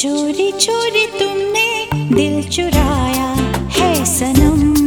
चोरी चोरी तुमने दिल चुराया सनम